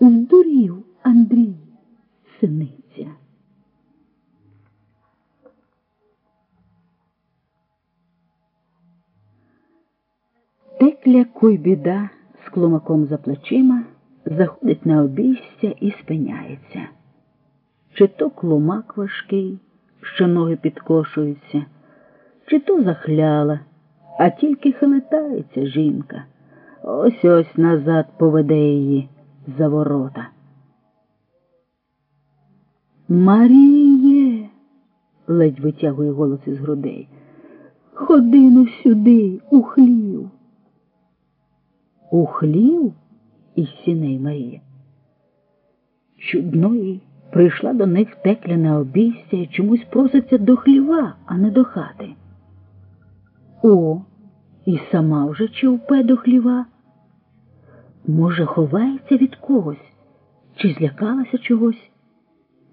Здурів Андрій, синиця. Текля куйбіда з клумаком за плечима заходить на обійстя і спиняється. Чи то клумак важкий, що ноги підкошуються, чи то захляла, а тільки хилитається жінка. Ось ось назад поведе її за ворота. Маріє, ледь витягує голос із грудей. Ходи ну сюди, у хлів. У хлів? із сіней Марія. Чудної прийшла до них текля на обійстя і чомусь проситься до хліва, а не до хати. О, і сама вже човпе до хліва. Може, ховається від когось, чи злякалася чогось?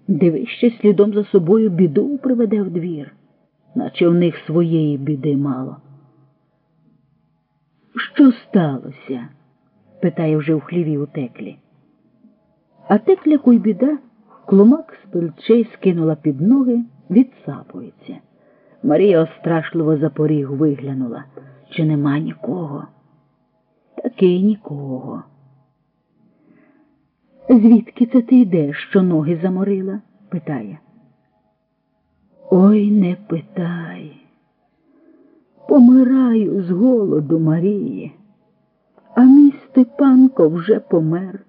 Дивище слідом за собою біду приведе в двір, наче в них своєї біди мало. Що сталося? питає вже в хліві у теклі. А текля куйбіда клумак з пильчей скинула під ноги, відсапується. Марія острашливо за поріг виглянула. Чи нема нікого? Таки нікого. Звідки це ти йдеш, що ноги заморила? питає. Ой, не питай. Помираю з голоду Марії, а мій Степанко вже помер.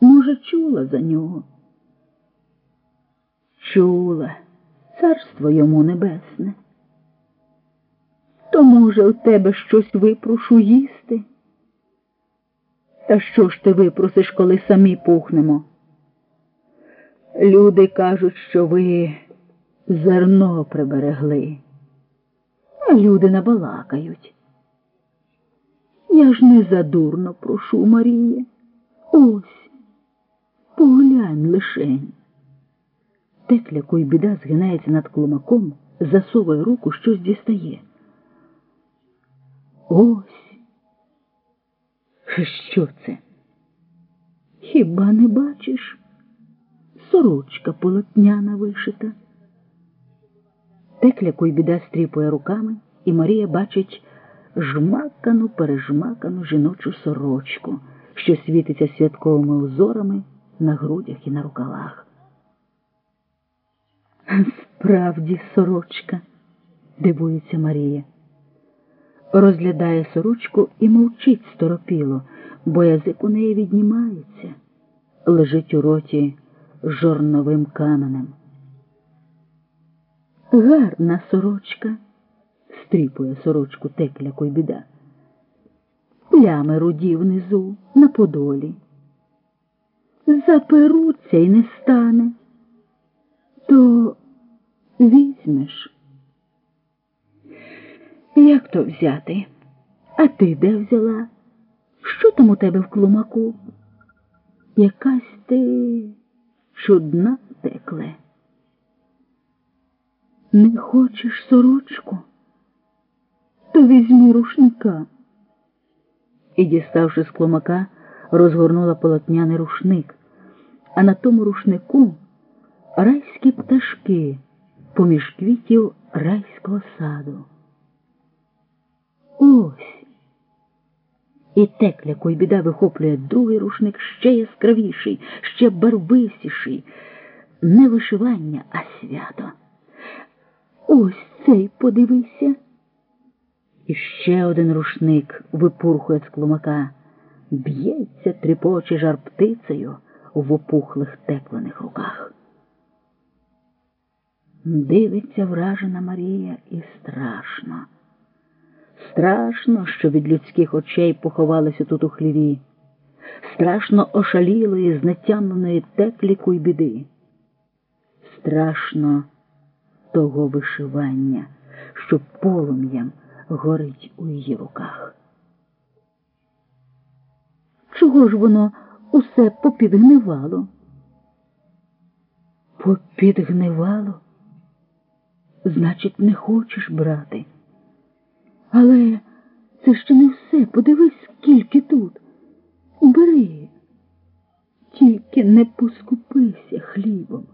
Може, чула за нього? Чула, царство йому небесне. То, може, у тебе щось випрошу їсти? Та що ж ти випросиш, коли самі пухнемо? Люди кажуть, що ви зерно приберегли, а люди набалакають. Я ж не задурно прошу, Маріє. Ось, поглянь лишень. Текля біда згинається над клумаком, засовує руку, щось дістає. Ось. Що це? Хіба не бачиш? Сорочка полотняна вишита. Текля біда стріпує руками, і Марія бачить жмакану, пережмакану жіночу сорочку, що світиться святковими узорами на грудях і на рукавах. Справді сорочка, дивується Марія. Розглядає сорочку і мовчить сторопіло, бо язик у неї віднімається, лежить у роті жорновим каменем. Гарна сорочка, стріпує сорочку текля біда. Плями руді внизу, на подолі. Заперуться й не стане, то візьмеш. Як то взяти? А ти де взяла? Що там у тебе в клумаку? Якась ти чудна текле. Не хочеш сорочку? То візьми рушника. І, діставши з клумака, розгорнула полотняний рушник, а на тому рушнику райські пташки поміж квітів райського саду. Ось. І текля Койбіда вихоплює другий рушник ще яскравіший, ще барвистіший. Не вишивання, а свято. Ось цей подивися. І ще один рушник випурхує з клумака, б'ється, тріпоче жар птицею в опухлих теклених руках. Дивиться вражена Марія і страшно. Страшно, що від людських очей поховалися тут у хліві, страшно ошалілої, знетямленої текліку й біди. Страшно того вишивання, що полум'ям горить у її руках. Чого ж воно усе попідгнивало? Попідгнивало? Значить, не хочеш брати. Але це ще не все. Подивись, скільки тут. Бери. Тільки не поскупися хлібом.